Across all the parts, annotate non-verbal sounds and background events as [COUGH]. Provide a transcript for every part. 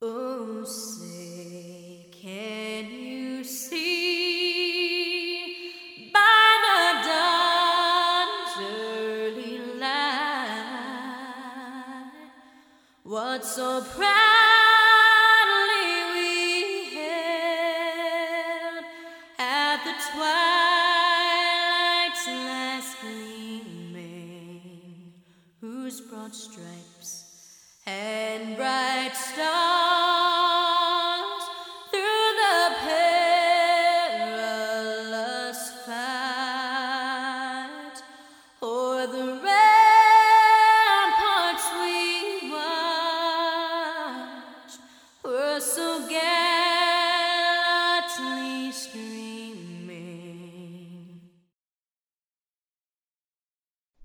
Oh, say, can you see? By the dawn's early light what so proudly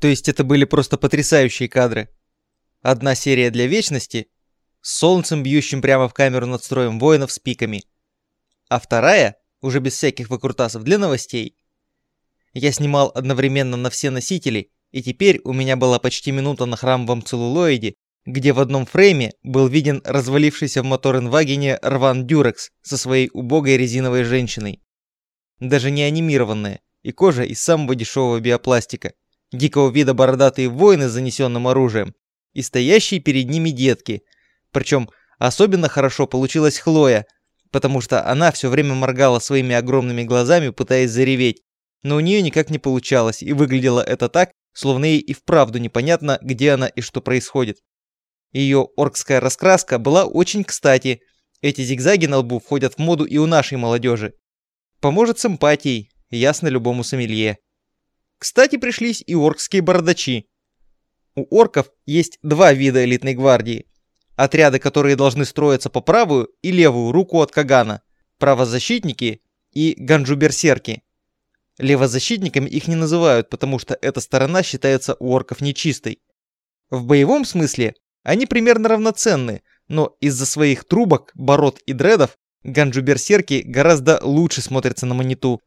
То есть это были просто потрясающие кадры. Одна серия для вечности с солнцем, бьющим прямо в камеру над строем воинов с пиками. А вторая, уже без всяких выкрутасов, для новостей. Я снимал одновременно на все носители, и теперь у меня была почти минута на храмовом целлулоиде, где в одном фрейме был виден развалившийся в моторенвагене Рван Дюрекс со своей убогой резиновой женщиной. Даже не анимированная, и кожа из самого дешевого биопластика. Дикого вида бородатые воины с занесенным оружием, и стоящие перед ними детки. Причем особенно хорошо получилась Хлоя, потому что она все время моргала своими огромными глазами, пытаясь зареветь. Но у нее никак не получалось, и выглядело это так, словно ей и вправду непонятно, где она и что происходит. Ее оркская раскраска была очень кстати. Эти зигзаги на лбу входят в моду и у нашей молодежи. Поможет с эмпатией, ясно любому сомелье. Кстати, пришлись и оркские бородачи. У орков есть два вида элитной гвардии. Отряды, которые должны строиться по правую и левую руку от Кагана. Правозащитники и ганджуберсерки. Левозащитниками их не называют, потому что эта сторона считается у орков нечистой. В боевом смысле они примерно равноценны, но из-за своих трубок, бород и дредов ганджуберсерки гораздо лучше смотрятся на маниту.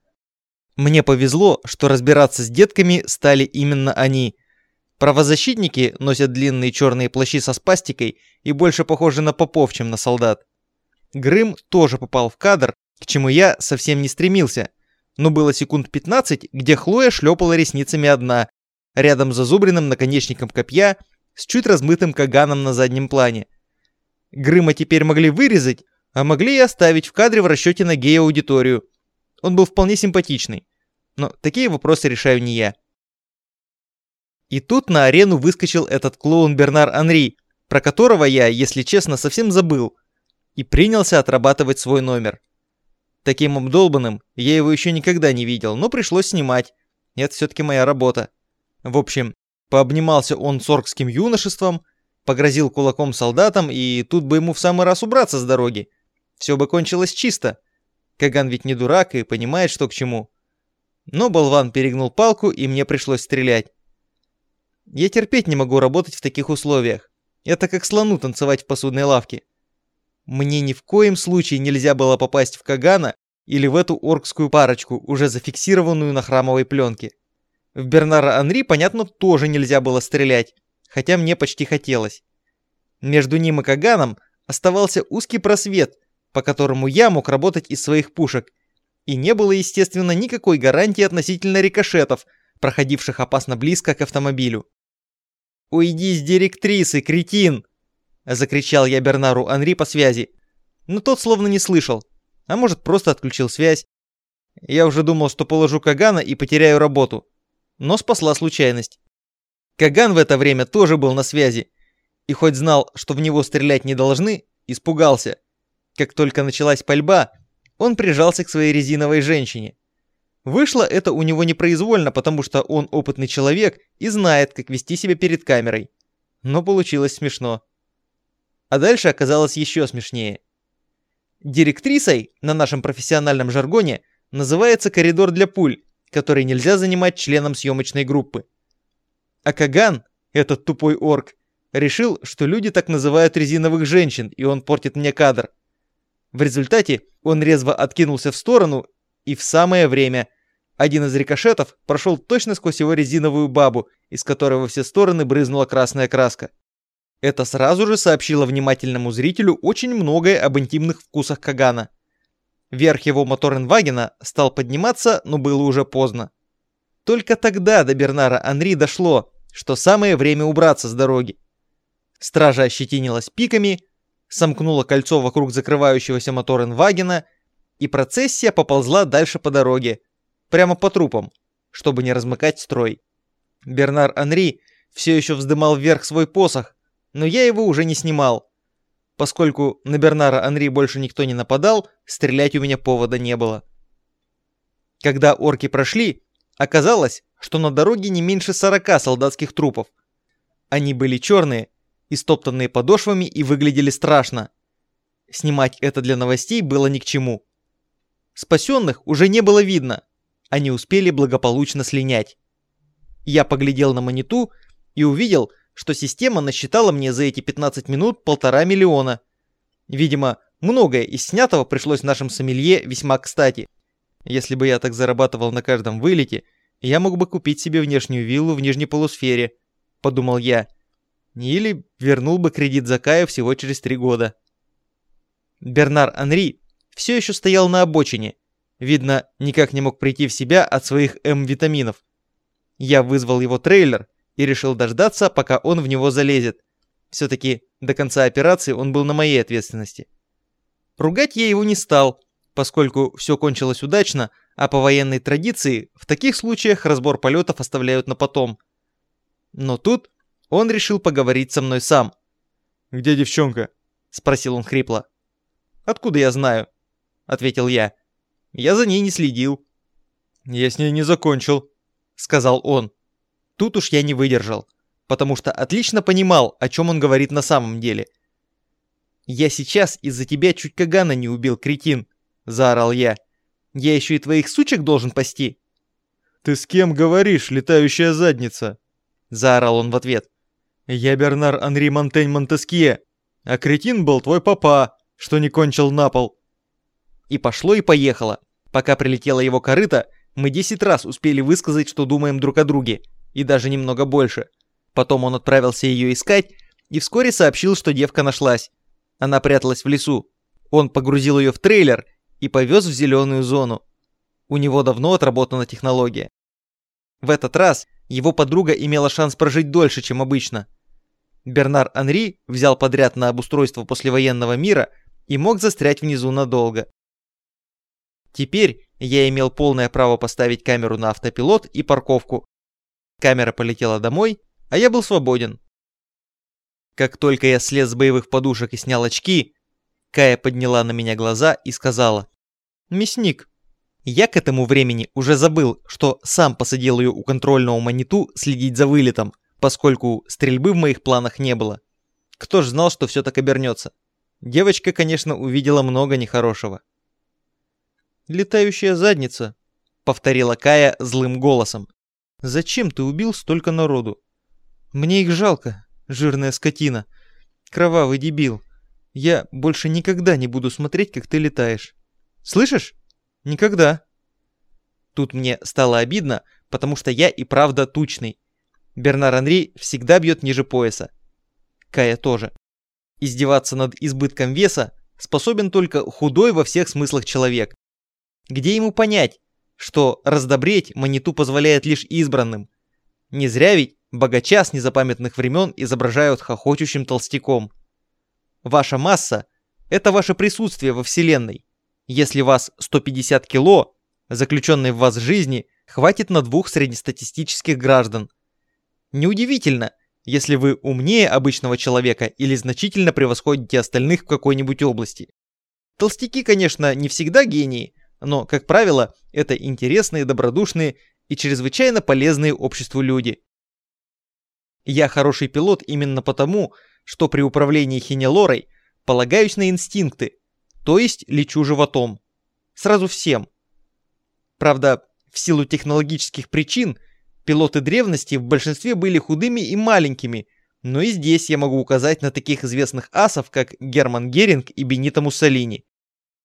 Мне повезло, что разбираться с детками стали именно они – Правозащитники носят длинные черные плащи со спастикой и больше похожи на попов, чем на солдат. Грым тоже попал в кадр, к чему я совсем не стремился. Но было секунд 15, где Хлоя шлепала ресницами одна, рядом с зазубренным наконечником копья с чуть размытым каганом на заднем плане. Грыма теперь могли вырезать, а могли и оставить в кадре в расчете на гей-аудиторию. Он был вполне симпатичный. Но такие вопросы решаю не я. И тут на арену выскочил этот клоун Бернар Анри, про которого я, если честно, совсем забыл, и принялся отрабатывать свой номер. Таким обдолбанным я его еще никогда не видел, но пришлось снимать. Это все-таки моя работа. В общем, пообнимался он с оркским юношеством, погрозил кулаком солдатам, и тут бы ему в самый раз убраться с дороги. Все бы кончилось чисто. Каган ведь не дурак и понимает, что к чему. Но болван перегнул палку, и мне пришлось стрелять. Я терпеть не могу работать в таких условиях. Это как слону танцевать в посудной лавке. Мне ни в коем случае нельзя было попасть в Кагана или в эту оркскую парочку, уже зафиксированную на храмовой пленке. В Бернара Анри, понятно, тоже нельзя было стрелять, хотя мне почти хотелось. Между ним и Каганом оставался узкий просвет, по которому я мог работать из своих пушек, и не было, естественно, никакой гарантии относительно рикошетов, проходивших опасно близко к автомобилю. «Уйди с директрисы, кретин!» Закричал я Бернару Анри по связи. Но тот словно не слышал. А может, просто отключил связь. Я уже думал, что положу Кагана и потеряю работу. Но спасла случайность. Каган в это время тоже был на связи. И хоть знал, что в него стрелять не должны, испугался. Как только началась пальба, он прижался к своей резиновой женщине. Вышло это у него непроизвольно, потому что он опытный человек и знает, как вести себя перед камерой. Но получилось смешно. А дальше оказалось еще смешнее. Директрисой на нашем профессиональном жаргоне называется коридор для пуль, который нельзя занимать членом съемочной группы. А Каган, этот тупой орк, решил, что люди так называют резиновых женщин, и он портит мне кадр. В результате он резво откинулся в сторону и в самое время – один из рикошетов прошел точно сквозь его резиновую бабу, из которой во все стороны брызнула красная краска. Это сразу же сообщило внимательному зрителю очень многое об интимных вкусах Кагана. Верх его моторенвагена стал подниматься, но было уже поздно. Только тогда до Бернара Анри дошло, что самое время убраться с дороги. Стража ощетинилась пиками, сомкнула кольцо вокруг закрывающегося моторенвагена, и процессия поползла дальше по дороге, прямо по трупам, чтобы не размыкать строй. Бернар Анри все еще вздымал вверх свой посох, но я его уже не снимал. Поскольку на Бернара Анри больше никто не нападал, стрелять у меня повода не было. Когда орки прошли, оказалось, что на дороге не меньше 40 солдатских трупов. Они были черные, истоптанные подошвами и выглядели страшно. Снимать это для новостей было ни к чему. Спасенных уже не было видно. Они успели благополучно слинять. Я поглядел на маниту и увидел, что система насчитала мне за эти 15 минут полтора миллиона. Видимо, многое из снятого пришлось нашим сомелье весьма кстати. Если бы я так зарабатывал на каждом вылете, я мог бы купить себе внешнюю виллу в нижней полусфере, подумал я. Или вернул бы кредит за Кая всего через три года. Бернар Анри все еще стоял на обочине. Видно, никак не мог прийти в себя от своих М-витаминов. Я вызвал его трейлер и решил дождаться, пока он в него залезет. Все-таки до конца операции он был на моей ответственности. Ругать я его не стал, поскольку все кончилось удачно, а по военной традиции в таких случаях разбор полетов оставляют на потом. Но тут он решил поговорить со мной сам. «Где девчонка?» — спросил он хрипло. «Откуда я знаю?» — ответил я. «Я за ней не следил». «Я с ней не закончил», — сказал он. Тут уж я не выдержал, потому что отлично понимал, о чем он говорит на самом деле. «Я сейчас из-за тебя чуть Кагана не убил, кретин!» — заорал я. «Я еще и твоих сучек должен пасти!» «Ты с кем говоришь, летающая задница?» — заорал он в ответ. «Я Бернар Анри Монтень Монтескье, а кретин был твой папа, что не кончил на пол». И пошло и поехало. Пока прилетела его корыта, мы десять раз успели высказать, что думаем друг о друге — и даже немного больше. Потом он отправился ее искать и вскоре сообщил, что девка нашлась. Она пряталась в лесу. Он погрузил ее в трейлер и повез в зеленую зону. У него давно отработана технология. В этот раз его подруга имела шанс прожить дольше, чем обычно. Бернар Анри взял подряд на обустройство послевоенного мира и мог застрять внизу надолго. Теперь я имел полное право поставить камеру на автопилот и парковку, Камера полетела домой, а я был свободен. Как только я слез с боевых подушек и снял очки, Кая подняла на меня глаза и сказала «Мясник». Я к этому времени уже забыл, что сам посадил ее у контрольного маниту следить за вылетом, поскольку стрельбы в моих планах не было. Кто ж знал, что все так обернется? Девочка, конечно, увидела много нехорошего. «Летающая задница», — повторила Кая злым голосом. Зачем ты убил столько народу? Мне их жалко, жирная скотина. Кровавый дебил. Я больше никогда не буду смотреть, как ты летаешь. Слышишь? Никогда. Тут мне стало обидно, потому что я и правда тучный. Бернар Анри всегда бьет ниже пояса. Кая тоже. Издеваться над избытком веса способен только худой во всех смыслах человек. Где ему понять, что раздобреть маниту позволяет лишь избранным. Не зря ведь богача с незапамятных времен изображают хохочущим толстяком. Ваша масса – это ваше присутствие во Вселенной. Если вас 150 кило, заключенной в вас жизни хватит на двух среднестатистических граждан. Неудивительно, если вы умнее обычного человека или значительно превосходите остальных в какой-нибудь области. Толстяки, конечно, не всегда гении, но, как правило, это интересные, добродушные и чрезвычайно полезные обществу люди. Я хороший пилот именно потому, что при управлении хинелорой полагаюсь на инстинкты, то есть лечу животом. Сразу всем. Правда, в силу технологических причин, пилоты древности в большинстве были худыми и маленькими, но и здесь я могу указать на таких известных асов, как Герман Геринг и Бенито Муссолини.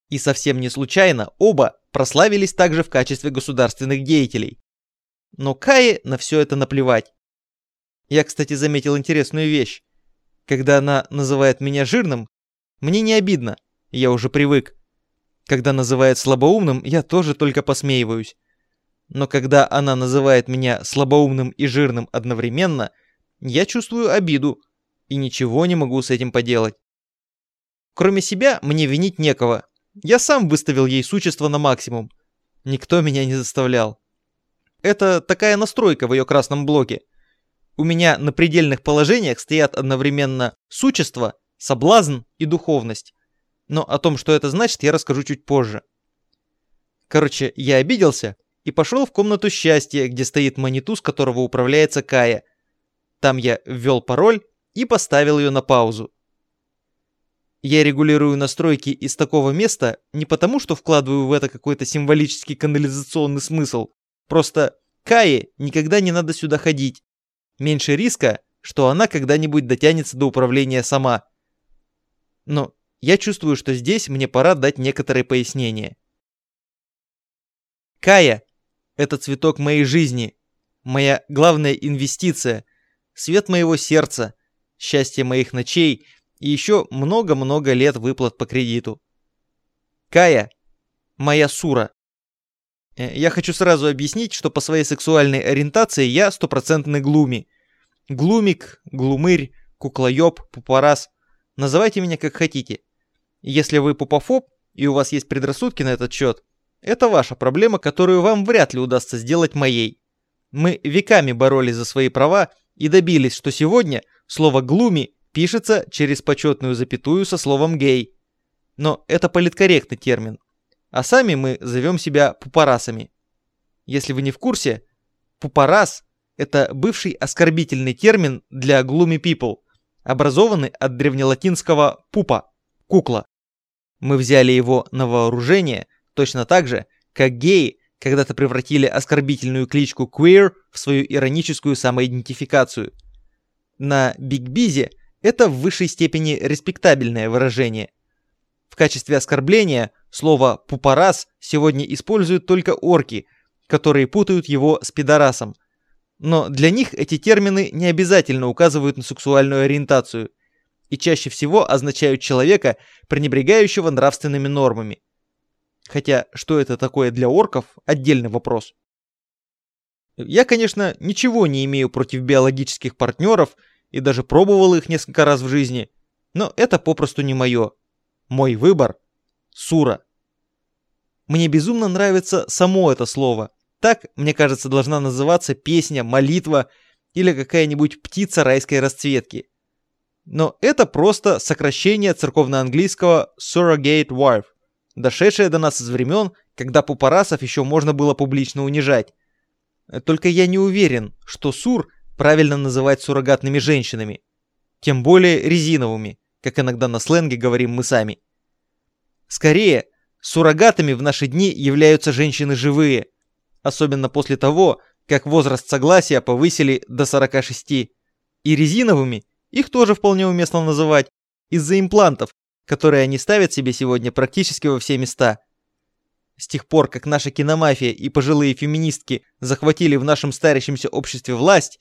И совсем не случайно оба прославились также в качестве государственных деятелей. Но Кае на все это наплевать. Я, кстати, заметил интересную вещь. Когда она называет меня жирным, мне не обидно, я уже привык. Когда называет слабоумным, я тоже только посмеиваюсь. Но когда она называет меня слабоумным и жирным одновременно, я чувствую обиду и ничего не могу с этим поделать. Кроме себя, мне винить некого. Я сам выставил ей существо на максимум. Никто меня не заставлял. Это такая настройка в ее красном блоке. У меня на предельных положениях стоят одновременно существо, соблазн и духовность. Но о том, что это значит, я расскажу чуть позже. Короче, я обиделся и пошел в комнату счастья, где стоит маниту, с которого управляется Кая. Там я ввел пароль и поставил ее на паузу. Я регулирую настройки из такого места не потому, что вкладываю в это какой-то символический канализационный смысл. Просто Кае никогда не надо сюда ходить. Меньше риска, что она когда-нибудь дотянется до управления сама. Но я чувствую, что здесь мне пора дать некоторые пояснения. Кая — это цветок моей жизни, моя главная инвестиция, свет моего сердца, счастье моих ночей и еще много-много лет выплат по кредиту. Кая — моя сура. Э, я хочу сразу объяснить, что по своей сексуальной ориентации я стопроцентный глуми. Глумик, глумырь, куклоёб, пупорас. Называйте меня как хотите. Если вы пупофоб и у вас есть предрассудки на этот счет, это ваша проблема, которую вам вряд ли удастся сделать моей. Мы веками боролись за свои права и добились, что сегодня слово «глуми» пишется через почетную запятую со словом «гей». Но это политкорректный термин а сами мы зовем себя пупорасами. Если вы не в курсе, пупорас – это бывший оскорбительный термин для gloomy people, образованный от древнелатинского «пупа» – кукла. Мы взяли его на вооружение точно так же, как геи когда-то превратили оскорбительную кличку queer в свою ироническую самоидентификацию. На Биг Бизе это в высшей степени респектабельное выражение. В качестве оскорбления – Слово «пупорас» сегодня используют только орки, которые путают его с пидорасом. Но для них эти термины не обязательно указывают на сексуальную ориентацию и чаще всего означают человека, пренебрегающего нравственными нормами. Хотя, что это такое для орков – отдельный вопрос. Я, конечно, ничего не имею против биологических партнеров и даже пробовал их несколько раз в жизни, но это попросту не мое. Мой выбор Сура. Мне безумно нравится само это слово. Так, мне кажется, должна называться песня, молитва или какая-нибудь птица райской расцветки. Но это просто сокращение церковно-английского surrogate wife, дошедшее до нас из времен, когда пупорасов еще можно было публично унижать. Только я не уверен, что сур правильно называть суррогатными женщинами. Тем более резиновыми, как иногда на сленге говорим мы сами. Скорее, суррогатами в наши дни являются женщины живые, особенно после того, как возраст согласия повысили до 46. И резиновыми их тоже вполне уместно называть из-за имплантов, которые они ставят себе сегодня практически во все места. С тех пор, как наша киномафия и пожилые феминистки захватили в нашем старящемся обществе власть,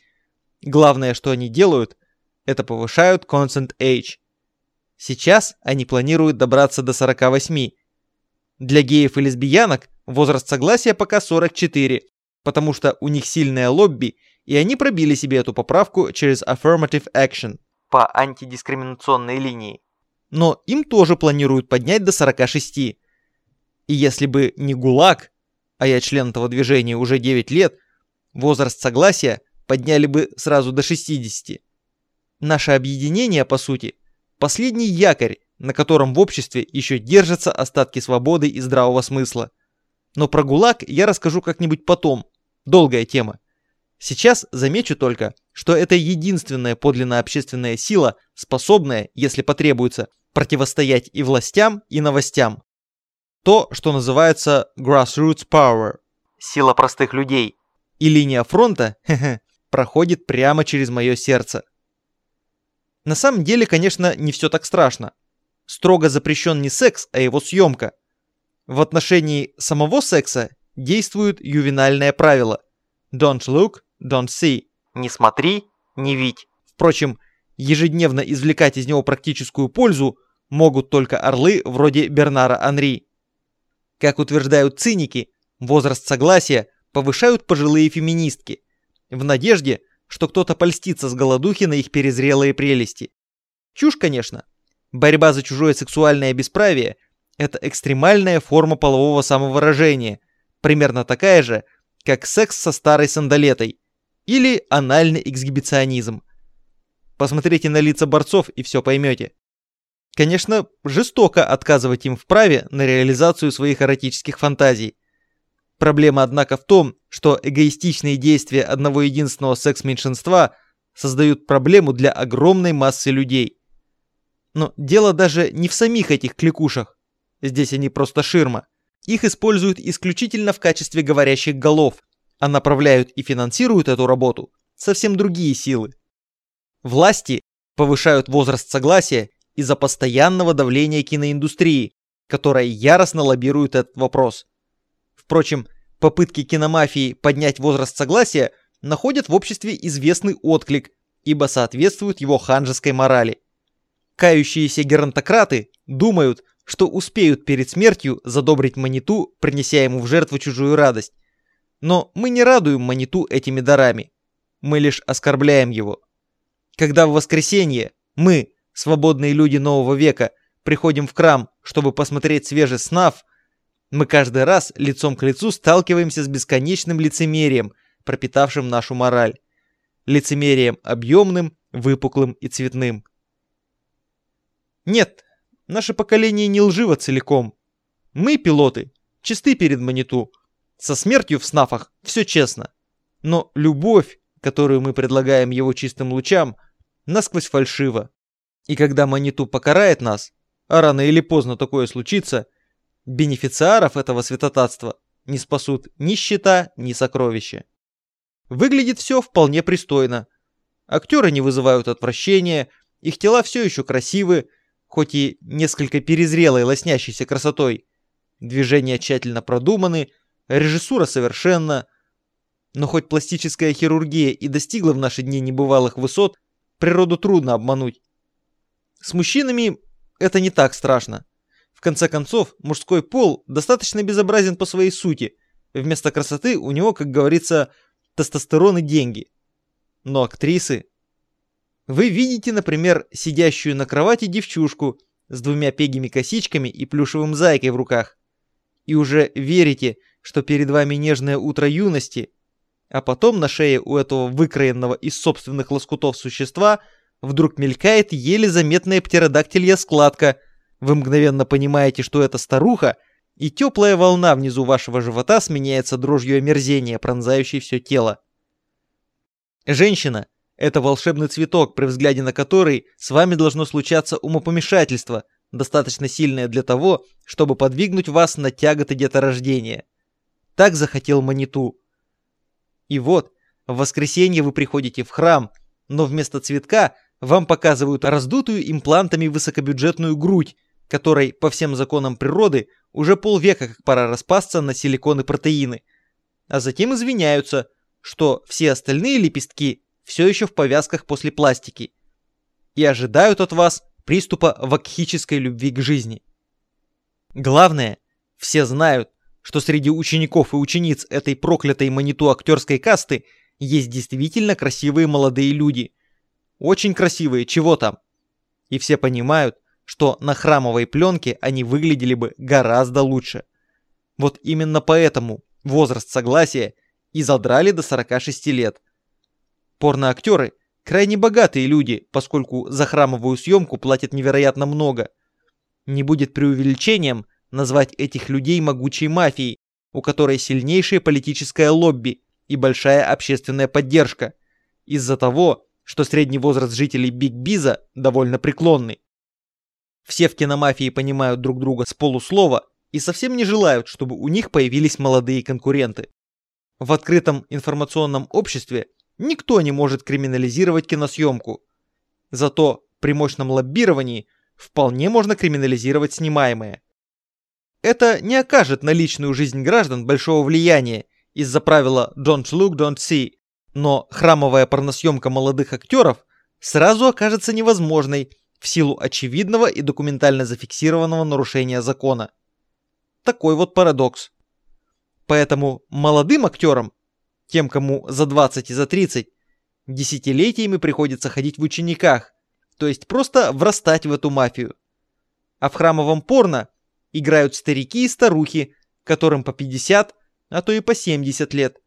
главное, что они делают, это повышают consent age. Сейчас они планируют добраться до 48. Для геев и лесбиянок возраст согласия пока 44, потому что у них сильное лобби, и они пробили себе эту поправку через affirmative action по антидискриминационной линии. Но им тоже планируют поднять до 46. И если бы не ГУЛАГ, а я член этого движения уже 9 лет, возраст согласия подняли бы сразу до 60. Наше объединение, по сути, Последний якорь, на котором в обществе еще держатся остатки свободы и здравого смысла. Но про ГУЛАГ я расскажу как-нибудь потом. Долгая тема. Сейчас замечу только, что это единственная подлинно общественная сила, способная, если потребуется, противостоять и властям, и новостям. То, что называется grassroots power. Сила простых людей. И линия фронта [LAUGHS] проходит прямо через мое сердце. На самом деле, конечно, не все так страшно. Строго запрещен не секс, а его съемка. В отношении самого секса действует ювенальное правило. Don't look, don't see. Не смотри, не видь. Впрочем, ежедневно извлекать из него практическую пользу могут только орлы вроде Бернара Анри. Как утверждают циники, возраст согласия повышают пожилые феминистки, в надежде, что кто-то польстится с голодухи на их перезрелые прелести. Чушь, конечно. Борьба за чужое сексуальное бесправие – это экстремальная форма полового самовыражения, примерно такая же, как секс со старой сандалетой или анальный эксгибиционизм. Посмотрите на лица борцов и все поймете. Конечно, жестоко отказывать им в праве на реализацию своих эротических фантазий. Проблема, однако, в том, что эгоистичные действия одного единственного секс-меньшинства создают проблему для огромной массы людей. Но дело даже не в самих этих кликушах. Здесь они просто ширма. Их используют исключительно в качестве говорящих голов, а направляют и финансируют эту работу совсем другие силы. Власти повышают возраст согласия из-за постоянного давления киноиндустрии, которая яростно лоббирует этот вопрос. Впрочем, попытки киномафии поднять возраст согласия находят в обществе известный отклик, ибо соответствуют его ханжеской морали. Кающиеся геронтократы думают, что успеют перед смертью задобрить Маниту, принеся ему в жертву чужую радость. Но мы не радуем Маниту этими дарами. Мы лишь оскорбляем его. Когда в воскресенье мы, свободные люди нового века, приходим в храм, чтобы посмотреть свежий снав, мы каждый раз лицом к лицу сталкиваемся с бесконечным лицемерием, пропитавшим нашу мораль. Лицемерием объемным, выпуклым и цветным. Нет, наше поколение не лживо целиком. Мы, пилоты, чисты перед Маниту. Со смертью в снафах все честно. Но любовь, которую мы предлагаем его чистым лучам, насквозь фальшива. И когда Маниту покарает нас, а рано или поздно такое случится, бенефициаров этого святотатства не спасут ни счета, ни сокровища. Выглядит все вполне пристойно. Актеры не вызывают отвращения, их тела все еще красивы, хоть и несколько перезрелой лоснящейся красотой. Движения тщательно продуманы, режиссура совершенна. Но хоть пластическая хирургия и достигла в наши дни небывалых высот, природу трудно обмануть. С мужчинами это не так страшно. В конце концов, мужской пол достаточно безобразен по своей сути. Вместо красоты у него, как говорится, тестостерон и деньги. Но актрисы вы видите, например, сидящую на кровати девчушку с двумя пегими косичками и плюшевым зайкой в руках. И уже верите, что перед вами нежное утро юности, а потом на шее у этого выкроенного из собственных лоскутов существа вдруг мелькает еле заметная птеродактилья складка. Вы мгновенно понимаете, что это старуха, и теплая волна внизу вашего живота сменяется дрожью омерзения, пронзающей все тело. Женщина, это волшебный цветок, при взгляде на который с вами должно случаться умопомешательство, достаточно сильное для того, чтобы подвигнуть вас на тяготы деторождения. Так захотел Маниту. И вот, в воскресенье вы приходите в храм, но вместо цветка вам показывают раздутую имплантами высокобюджетную грудь, которой, по всем законам природы, уже полвека как пора распасться на силикон и протеины. А затем извиняются, что все остальные лепестки все еще в повязках после пластики, и ожидают от вас приступа вакхической любви к жизни. Главное, все знают, что среди учеников и учениц этой проклятой маниту актерской касты есть действительно красивые молодые люди. Очень красивые, чего там. И все понимают, что на храмовой пленке они выглядели бы гораздо лучше. Вот именно поэтому возраст согласия и задрали до 46 лет – Порноактеры – крайне богатые люди, поскольку за храмовую съемку платят невероятно много. Не будет преувеличением назвать этих людей могучей мафией, у которой сильнейшее политическое лобби и большая общественная поддержка, из-за того, что средний возраст жителей Биг Биза довольно преклонный. Все в киномафии понимают друг друга с полуслова и совсем не желают, чтобы у них появились молодые конкуренты. В открытом информационном обществе никто не может криминализировать киносъемку. Зато при мощном лоббировании вполне можно криминализировать снимаемое. Это не окажет на личную жизнь граждан большого влияния из-за правила «don't look, don't see», но храмовая порносъемка молодых актеров сразу окажется невозможной в силу очевидного и документально зафиксированного нарушения закона. Такой вот парадокс. Поэтому молодым актерам, тем, кому за 20 и за 30, десятилетиями приходится ходить в учениках, то есть просто врастать в эту мафию. А в храмовом порно играют старики и старухи, которым по 50, а то и по 70 лет.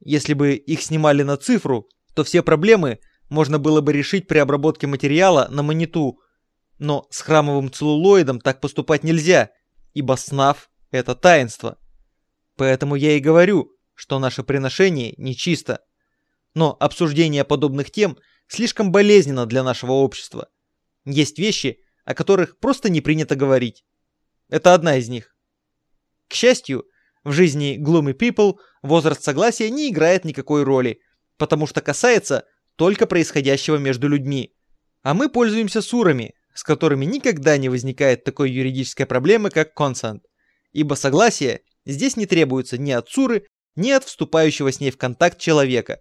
Если бы их снимали на цифру, то все проблемы можно было бы решить при обработке материала на маниту. Но с храмовым целлулоидом так поступать нельзя, ибо снав – это таинство. Поэтому я и говорю, что наше приношение нечисто. Но обсуждение подобных тем слишком болезненно для нашего общества. Есть вещи, о которых просто не принято говорить. Это одна из них. К счастью, в жизни Gloomy People возраст согласия не играет никакой роли, потому что касается только происходящего между людьми. А мы пользуемся сурами, с которыми никогда не возникает такой юридической проблемы, как consent, ибо согласие здесь не требуется ни от суры, ни от вступающего с ней в контакт человека.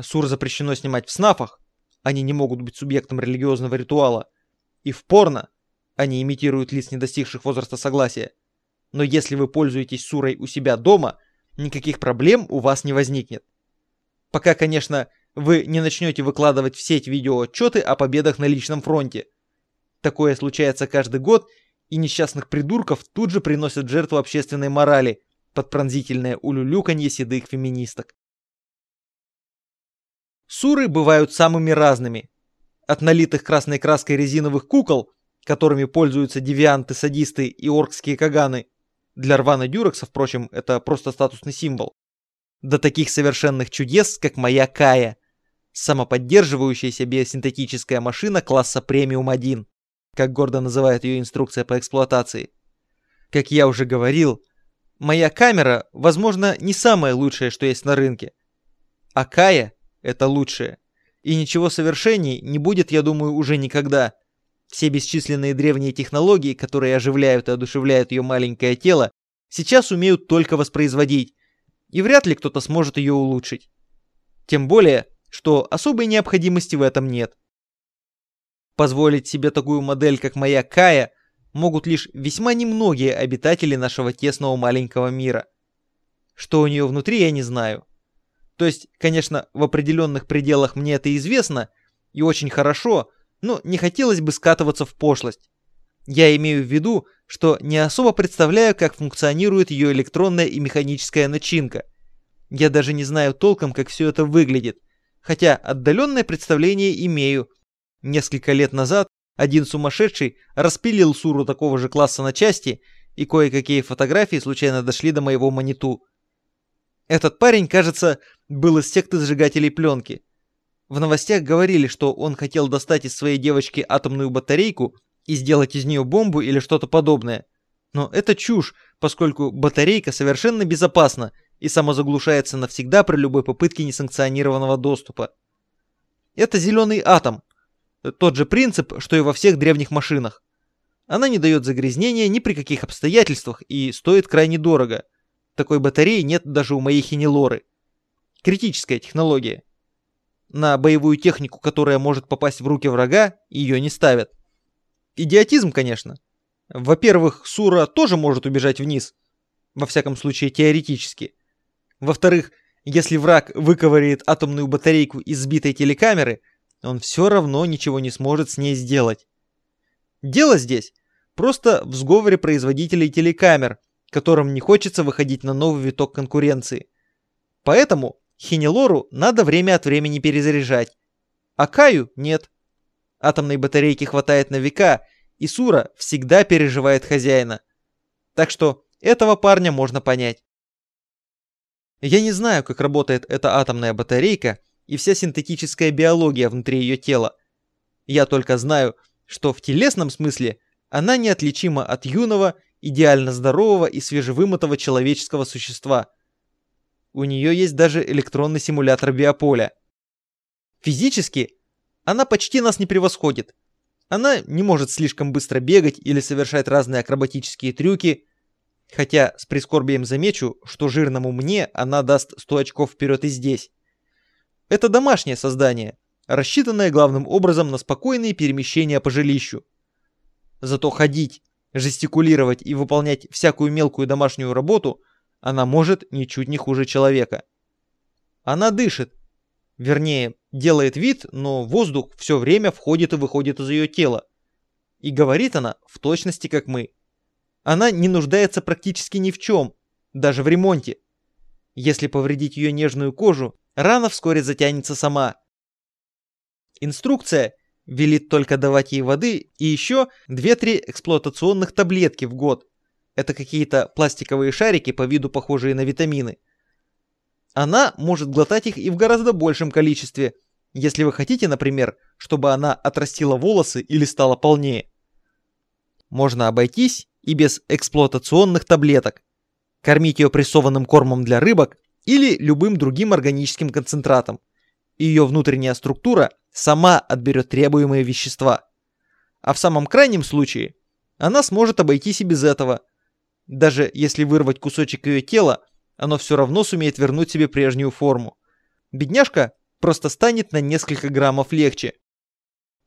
Сур запрещено снимать в снафах, они не могут быть субъектом религиозного ритуала, и в порно, они имитируют лиц, не достигших возраста согласия. Но если вы пользуетесь сурой у себя дома, никаких проблем у вас не возникнет. Пока, конечно, вы не начнете выкладывать в сеть видеоотчеты о победах на личном фронте. Такое случается каждый год, и несчастных придурков тут же приносят жертву общественной морали под пронзительное улюлюканье седых феминисток. Суры бывают самыми разными. От налитых красной краской резиновых кукол, которыми пользуются девианты-садисты и оркские каганы, для Рвана Дюрекса, впрочем, это просто статусный символ, до таких совершенных чудес, как моя Кая, самоподдерживающаяся биосинтетическая машина класса премиум-1, как гордо называет ее инструкция по эксплуатации. Как я уже говорил, моя камера, возможно, не самое лучшее, что есть на рынке. А Кая — это лучшее. И ничего совершенней не будет, я думаю, уже никогда. Все бесчисленные древние технологии, которые оживляют и одушевляют ее маленькое тело, сейчас умеют только воспроизводить, и вряд ли кто-то сможет ее улучшить. Тем более, что особой необходимости в этом нет. Позволить себе такую модель, как моя Кая, могут лишь весьма немногие обитатели нашего тесного маленького мира. Что у нее внутри, я не знаю. То есть, конечно, в определенных пределах мне это известно, и очень хорошо, но не хотелось бы скатываться в пошлость. Я имею в виду, что не особо представляю, как функционирует ее электронная и механическая начинка. Я даже не знаю толком, как все это выглядит, хотя отдаленное представление имею. Несколько лет назад один сумасшедший распилил суру такого же класса на части, и кое-какие фотографии случайно дошли до моего маниту. Этот парень, кажется, был из секты зажигателей пленки. В новостях говорили, что он хотел достать из своей девочки атомную батарейку и сделать из нее бомбу или что-то подобное. Но это чушь, поскольку батарейка совершенно безопасна и самозаглушается навсегда при любой попытке несанкционированного доступа. Это зеленый атом. Тот же принцип, что и во всех древних машинах. Она не дает загрязнения ни при каких обстоятельствах и стоит крайне дорого. Такой батареи нет даже у моей хинелоры. Критическая технология. На боевую технику, которая может попасть в руки врага, ее не ставят. Идиотизм, конечно. Во-первых, Сура тоже может убежать вниз. Во всяком случае, теоретически. Во-вторых, если враг выковыряет атомную батарейку из сбитой телекамеры, он все равно ничего не сможет с ней сделать. Дело здесь просто в сговоре производителей телекамер, которым не хочется выходить на новый виток конкуренции. Поэтому Хинелору надо время от времени перезаряжать, а Каю нет. Атомной батарейки хватает на века, и Сура всегда переживает хозяина. Так что этого парня можно понять. Я не знаю, как работает эта атомная батарейка и вся синтетическая биология внутри ее тела. Я только знаю, что в телесном смысле она неотличима от юного, идеально здорового и свежевымытого человеческого существа. У нее есть даже электронный симулятор биополя. Физически она почти нас не превосходит. Она не может слишком быстро бегать или совершать разные акробатические трюки, Хотя с прискорбием замечу, что жирному мне она даст 100 очков вперед и здесь. Это домашнее создание, рассчитанное главным образом на спокойные перемещения по жилищу. Зато ходить, жестикулировать и выполнять всякую мелкую домашнюю работу она может ничуть не хуже человека. Она дышит, вернее, делает вид, но воздух все время входит и выходит из ее тела. И говорит она в точности как мы. Она не нуждается практически ни в чем, даже в ремонте. Если повредить ее нежную кожу, рана вскоре затянется сама. Инструкция велит только давать ей воды и еще 2-3 эксплуатационных таблетки в год. Это какие-то пластиковые шарики по виду похожие на витамины. Она может глотать их и в гораздо большем количестве, если вы хотите, например, чтобы она отрастила волосы или стала полнее. Можно обойтись и без эксплуатационных таблеток кормить ее прессованным кормом для рыбок или любым другим органическим концентратом. Ее внутренняя структура сама отберет требуемые вещества. А в самом крайнем случае она сможет обойтись и без этого. Даже если вырвать кусочек ее тела, оно все равно сумеет вернуть себе прежнюю форму. Бедняжка просто станет на несколько граммов легче.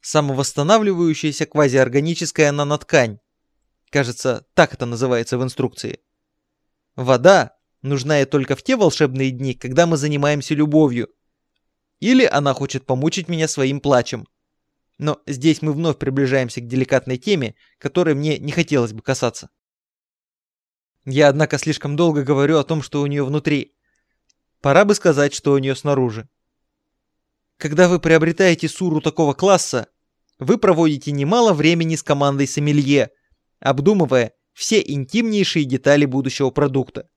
Самовосстанавливающаяся квазиорганическая наноткань. Кажется, так это называется в инструкции. Вода нужна ей только в те волшебные дни, когда мы занимаемся любовью. Или она хочет помучить меня своим плачем. Но здесь мы вновь приближаемся к деликатной теме, которой мне не хотелось бы касаться. Я, однако, слишком долго говорю о том, что у нее внутри. Пора бы сказать, что у нее снаружи. Когда вы приобретаете суру такого класса, вы проводите немало времени с командой сомелье, обдумывая, все интимнейшие детали будущего продукта.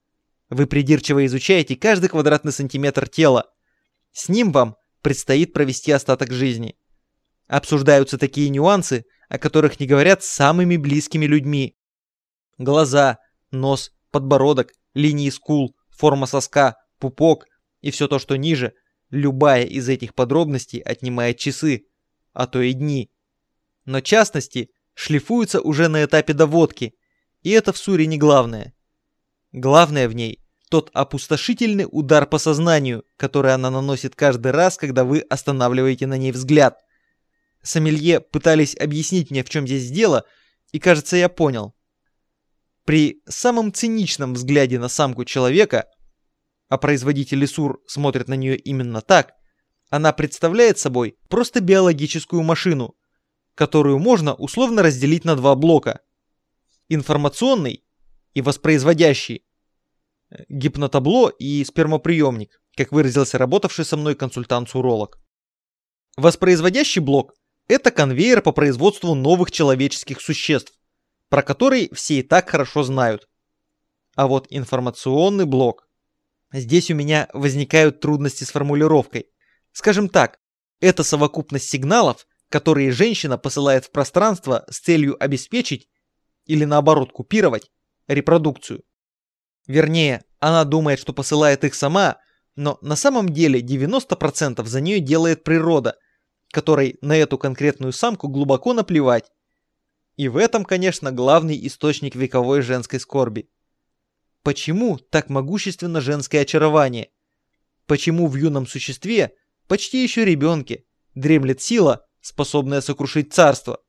Вы придирчиво изучаете каждый квадратный сантиметр тела. С ним вам предстоит провести остаток жизни. Обсуждаются такие нюансы, о которых не говорят с самыми близкими людьми. Глаза, нос, подбородок, линии скул, форма соска, пупок и все то, что ниже, любая из этих подробностей отнимает часы, а то и дни. Но частности шлифуются уже на этапе доводки – и это в Суре не главное. Главное в ней тот опустошительный удар по сознанию, который она наносит каждый раз, когда вы останавливаете на ней взгляд. Сомелье пытались объяснить мне, в чем здесь дело, и кажется, я понял. При самом циничном взгляде на самку человека, а производители СУР смотрят на нее именно так, она представляет собой просто биологическую машину, которую можно условно разделить на два блока – информационный и воспроизводящий, э, гипнотабло и спермоприемник, как выразился работавший со мной консультант-уролог. Воспроизводящий блок – это конвейер по производству новых человеческих существ, про который все и так хорошо знают. А вот информационный блок. Здесь у меня возникают трудности с формулировкой. Скажем так, это совокупность сигналов, которые женщина посылает в пространство с целью обеспечить или наоборот купировать репродукцию. Вернее, она думает, что посылает их сама, но на самом деле 90% за нее делает природа, которой на эту конкретную самку глубоко наплевать. И в этом, конечно, главный источник вековой женской скорби. Почему так могущественно женское очарование? Почему в юном существе, почти еще ребенке, дремлет сила, способная сокрушить царство?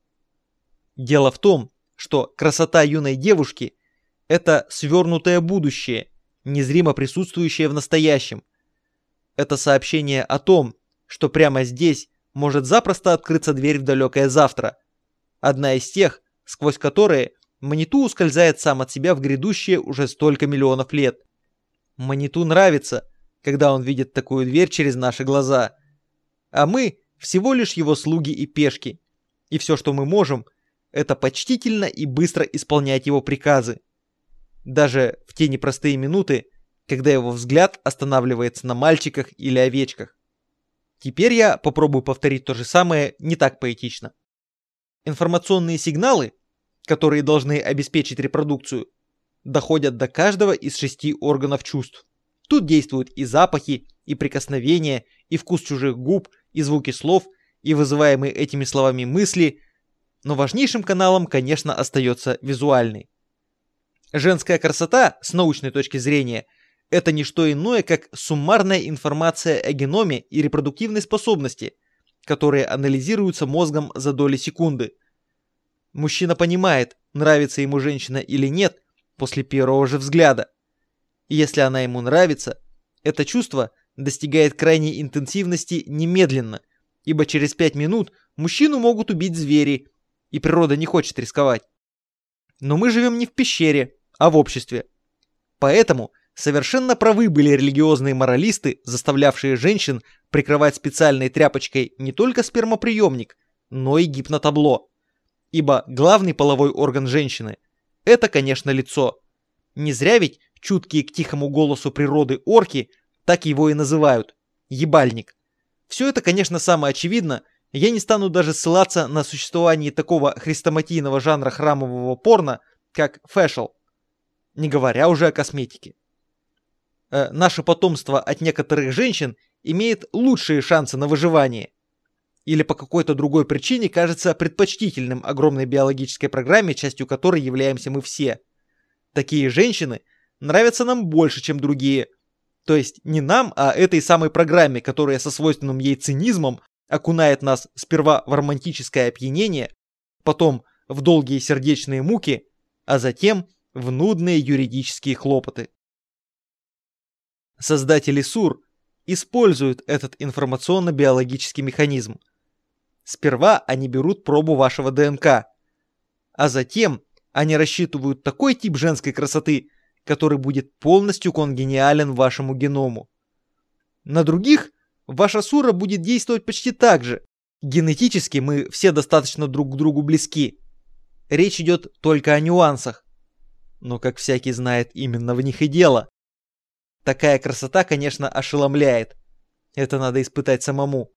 Дело в том, что красота юной девушки – это свернутое будущее, незримо присутствующее в настоящем. Это сообщение о том, что прямо здесь может запросто открыться дверь в далекое завтра. Одна из тех, сквозь которые Маниту ускользает сам от себя в грядущее уже столько миллионов лет. Маниту нравится, когда он видит такую дверь через наши глаза. А мы всего лишь его слуги и пешки. И все, что мы можем, это почтительно и быстро исполнять его приказы. Даже в те непростые минуты, когда его взгляд останавливается на мальчиках или овечках. Теперь я попробую повторить то же самое не так поэтично. Информационные сигналы, которые должны обеспечить репродукцию, доходят до каждого из шести органов чувств. Тут действуют и запахи, и прикосновения, и вкус чужих губ, и звуки слов, и вызываемые этими словами мысли, но важнейшим каналом, конечно, остается визуальный. Женская красота, с научной точки зрения, это не что иное, как суммарная информация о геноме и репродуктивной способности, которые анализируются мозгом за доли секунды. Мужчина понимает, нравится ему женщина или нет, после первого же взгляда. И если она ему нравится, это чувство достигает крайней интенсивности немедленно, ибо через пять минут мужчину могут убить звери, и природа не хочет рисковать. Но мы живем не в пещере, а в обществе. Поэтому совершенно правы были религиозные моралисты, заставлявшие женщин прикрывать специальной тряпочкой не только спермоприемник, но и гипнотабло. Ибо главный половой орган женщины – это, конечно, лицо. Не зря ведь чуткие к тихому голосу природы орки так его и называют – ебальник. Все это, конечно, самое очевидно, я не стану даже ссылаться на существование такого хрестоматийного жанра храмового порно, как фэшл, не говоря уже о косметике. Э, наше потомство от некоторых женщин имеет лучшие шансы на выживание. Или по какой-то другой причине кажется предпочтительным огромной биологической программе, частью которой являемся мы все. Такие женщины нравятся нам больше, чем другие. То есть не нам, а этой самой программе, которая со свойственным ей цинизмом окунает нас сперва в романтическое опьянение, потом в долгие сердечные муки, а затем в нудные юридические хлопоты. Создатели СУР используют этот информационно-биологический механизм. Сперва они берут пробу вашего ДНК, а затем они рассчитывают такой тип женской красоты, который будет полностью конгениален вашему геному. На других ваша сура будет действовать почти так же. Генетически мы все достаточно друг к другу близки. Речь идет только о нюансах. Но, как всякий знает, именно в них и дело. Такая красота, конечно, ошеломляет. Это надо испытать самому.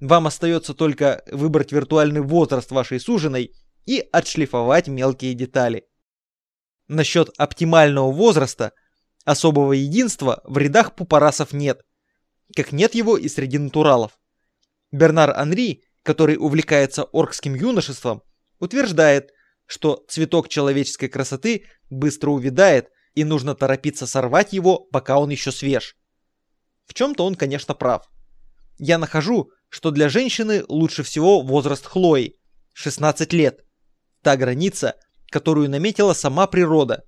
Вам остается только выбрать виртуальный возраст вашей суженой и отшлифовать мелкие детали. Насчет оптимального возраста особого единства в рядах пупорасов нет, как нет его и среди натуралов. Бернар Анри, который увлекается оркским юношеством, утверждает, что цветок человеческой красоты быстро увядает и нужно торопиться сорвать его, пока он еще свеж. В чем-то он, конечно, прав. Я нахожу, что для женщины лучше всего возраст Хлои – 16 лет. Та граница, которую наметила сама природа,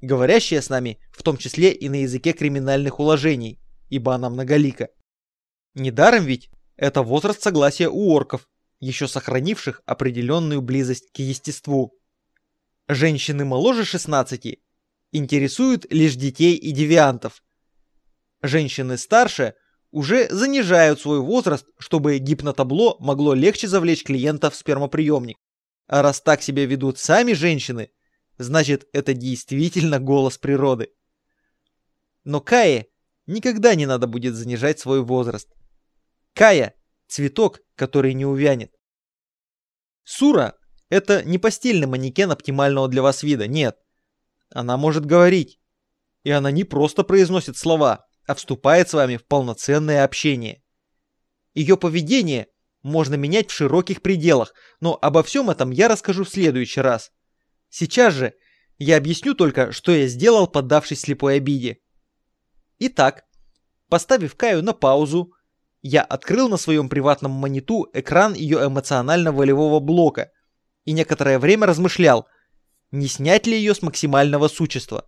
говорящая с нами в том числе и на языке криминальных уложений, ибо она многолика. Недаром ведь это возраст согласия у орков, еще сохранивших определенную близость к естеству. Женщины моложе 16 интересуют лишь детей и девиантов. Женщины старше уже занижают свой возраст, чтобы гипнотабло могло легче завлечь клиента в спермоприемник. А раз так себя ведут сами женщины, значит это действительно голос природы. Но Кае никогда не надо будет занижать свой возраст. Кая – цветок, который не увянет. Сура – это не постельный манекен оптимального для вас вида, нет. Она может говорить. И она не просто произносит слова, а вступает с вами в полноценное общение. Ее поведение можно менять в широких пределах, но обо всем этом я расскажу в следующий раз. Сейчас же я объясню только, что я сделал, поддавшись слепой обиде. Итак, поставив Каю на паузу, я открыл на своем приватном мониту экран ее эмоционально-волевого блока и некоторое время размышлял, не снять ли ее с максимального существа.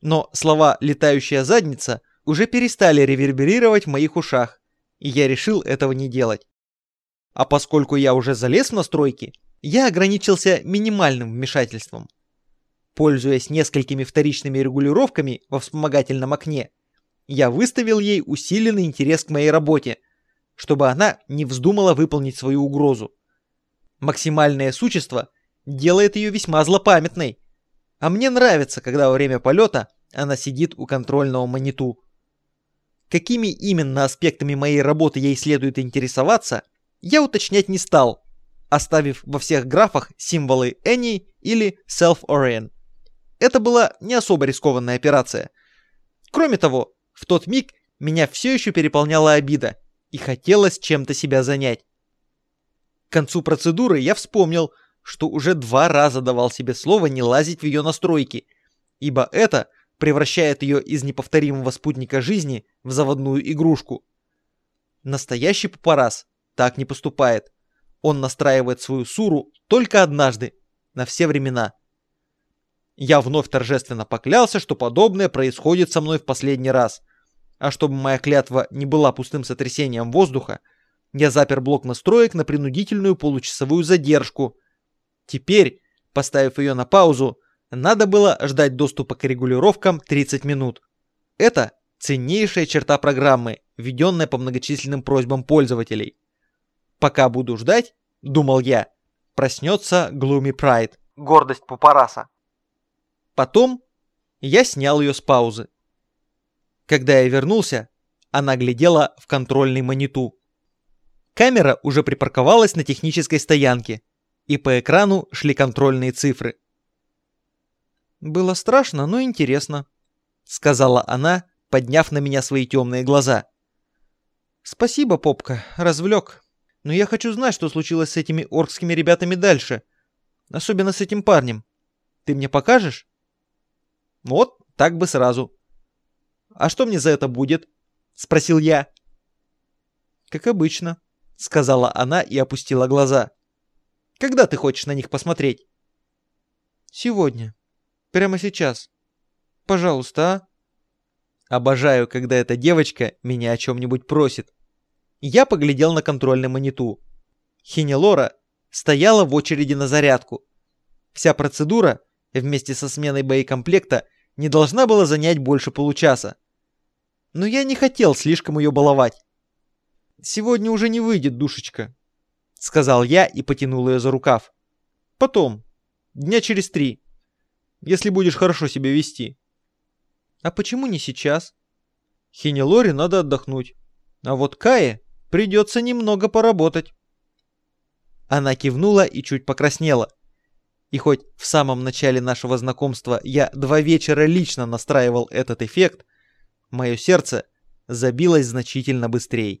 Но слова «летающая задница» уже перестали реверберировать в моих ушах, и я решил этого не делать. А поскольку я уже залез в настройки, я ограничился минимальным вмешательством. Пользуясь несколькими вторичными регулировками во вспомогательном окне, я выставил ей усиленный интерес к моей работе, чтобы она не вздумала выполнить свою угрозу. Максимальное существо делает ее весьма злопамятной, а мне нравится, когда во время полета она сидит у контрольного мониту. Какими именно аспектами моей работы ей следует интересоваться, я уточнять не стал, оставив во всех графах символы Any или Self-Orient. Это была не особо рискованная операция. Кроме того, в тот миг меня все еще переполняла обида и хотелось чем-то себя занять. К концу процедуры я вспомнил, что уже два раза давал себе слово не лазить в ее настройки, ибо это превращает ее из неповторимого спутника жизни в заводную игрушку. Настоящий папарас так не поступает. Он настраивает свою суру только однажды, на все времена. Я вновь торжественно поклялся, что подобное происходит со мной в последний раз. А чтобы моя клятва не была пустым сотрясением воздуха, я запер блок настроек на принудительную получасовую задержку. Теперь, поставив ее на паузу, надо было ждать доступа к регулировкам 30 минут. Это ценнейшая черта программы, введенная по многочисленным просьбам пользователей. Пока буду ждать, думал я, проснется Gloomy Pride, гордость Папараса. Потом я снял ее с паузы. Когда я вернулся, она глядела в контрольный мониту. Камера уже припарковалась на технической стоянке, и по экрану шли контрольные цифры. «Было страшно, но интересно», — сказала она, подняв на меня свои темные глаза. «Спасибо, Попка, развлек. Но я хочу знать, что случилось с этими оркскими ребятами дальше. Особенно с этим парнем. Ты мне покажешь?» «Вот, так бы сразу». «А что мне за это будет?» — спросил я. «Как обычно», — сказала она и опустила глаза. «Когда ты хочешь на них посмотреть?» «Сегодня. Прямо сейчас. Пожалуйста, а?» Обожаю, когда эта девочка меня о чем-нибудь просит. Я поглядел на контрольный мониту. Хинелора стояла в очереди на зарядку. Вся процедура, вместе со сменой боекомплекта, не должна была занять больше получаса. Но я не хотел слишком ее баловать. «Сегодня уже не выйдет, душечка», — сказал я и потянул ее за рукав. «Потом, дня через три, если будешь хорошо себя вести». А почему не сейчас? Хинелоре надо отдохнуть. А вот Кае придется немного поработать. Она кивнула и чуть покраснела. И хоть в самом начале нашего знакомства я два вечера лично настраивал этот эффект, мое сердце забилось значительно быстрее.